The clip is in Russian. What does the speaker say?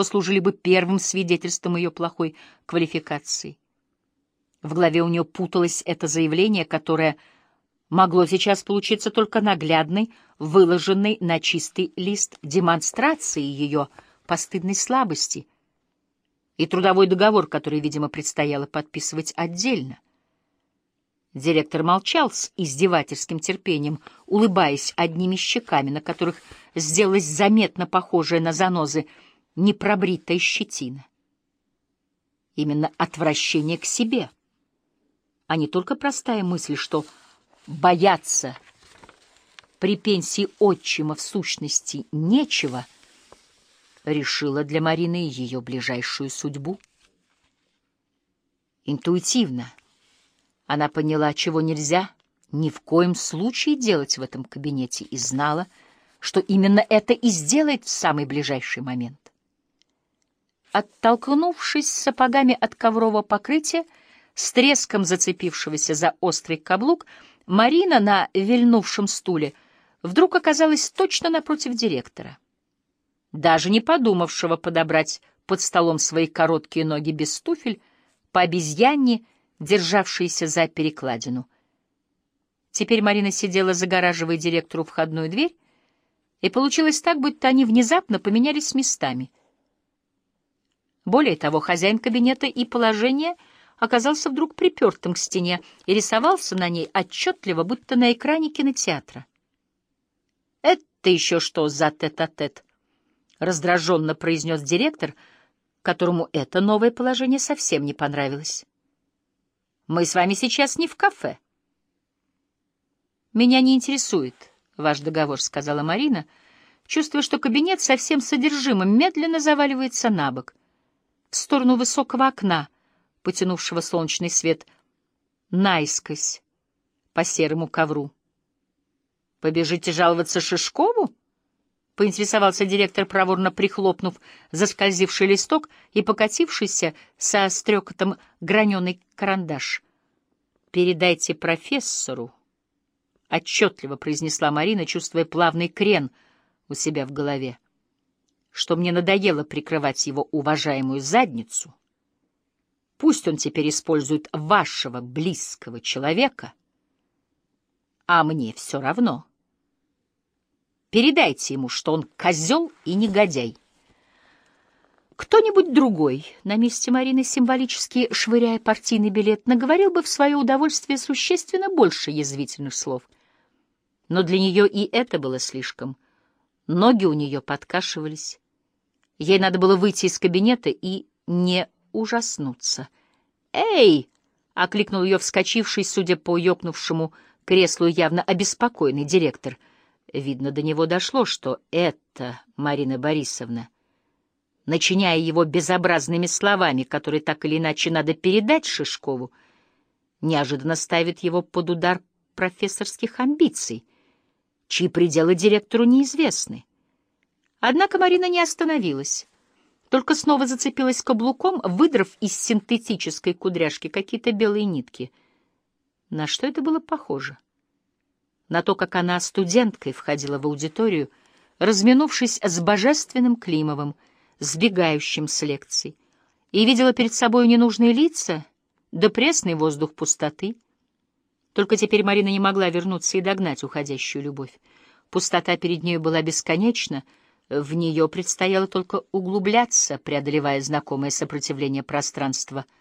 послужили бы первым свидетельством ее плохой квалификации. В голове у нее путалось это заявление, которое могло сейчас получиться только наглядной, выложенной на чистый лист демонстрации ее постыдной слабости и трудовой договор, который, видимо, предстояло подписывать отдельно. Директор молчал с издевательским терпением, улыбаясь одними щеками, на которых сделалась заметно похожая на занозы непробритая щетина. Именно отвращение к себе, а не только простая мысль, что бояться при пенсии отчима в сущности нечего, решила для Марины ее ближайшую судьбу. Интуитивно она поняла, чего нельзя ни в коем случае делать в этом кабинете, и знала, что именно это и сделает в самый ближайший момент. Оттолкнувшись сапогами от коврового покрытия, с треском зацепившегося за острый каблук, Марина на вильнувшем стуле вдруг оказалась точно напротив директора. Даже не подумавшего подобрать под столом свои короткие ноги без туфель, по обезьянне, державшиеся за перекладину. Теперь Марина сидела, загораживая директору входную дверь, и получилось так, будто они внезапно поменялись местами. Более того, хозяин кабинета и положение — оказался вдруг припертым к стене и рисовался на ней отчетливо, будто на экране кинотеатра. «Это еще что за тет-а-тет?» -тет? раздраженно произнес директор, которому это новое положение совсем не понравилось. «Мы с вами сейчас не в кафе». «Меня не интересует ваш договор», — сказала Марина, чувствуя, что кабинет со всем содержимым медленно заваливается на бок, в сторону высокого окна — потянувшего солнечный свет, наискось по серому ковру. «Побежите жаловаться Шишкову?» — поинтересовался директор, проворно прихлопнув заскользивший листок и покатившийся со стрекотом граненый карандаш. «Передайте профессору», — отчетливо произнесла Марина, чувствуя плавный крен у себя в голове, что мне надоело прикрывать его уважаемую задницу Пусть он теперь использует вашего близкого человека, а мне все равно. Передайте ему, что он козел и негодяй. Кто-нибудь другой на месте Марины, символически швыряя партийный билет, наговорил бы в свое удовольствие существенно больше язвительных слов. Но для нее и это было слишком. Ноги у нее подкашивались. Ей надо было выйти из кабинета и не ужаснуться. «Эй!» — окликнул ее вскочивший, судя по ёкнувшему креслу, явно обеспокоенный директор. Видно, до него дошло, что это Марина Борисовна, начиняя его безобразными словами, которые так или иначе надо передать Шишкову, неожиданно ставит его под удар профессорских амбиций, чьи пределы директору неизвестны. Однако Марина не остановилась только снова зацепилась каблуком, выдрав из синтетической кудряшки какие-то белые нитки. На что это было похоже? На то, как она студенткой входила в аудиторию, разминувшись с божественным Климовым, сбегающим с лекций, и видела перед собой ненужные лица, да пресный воздух пустоты. Только теперь Марина не могла вернуться и догнать уходящую любовь. Пустота перед нею была бесконечна — в нее предстояло только углубляться, преодолевая знакомое сопротивление пространства —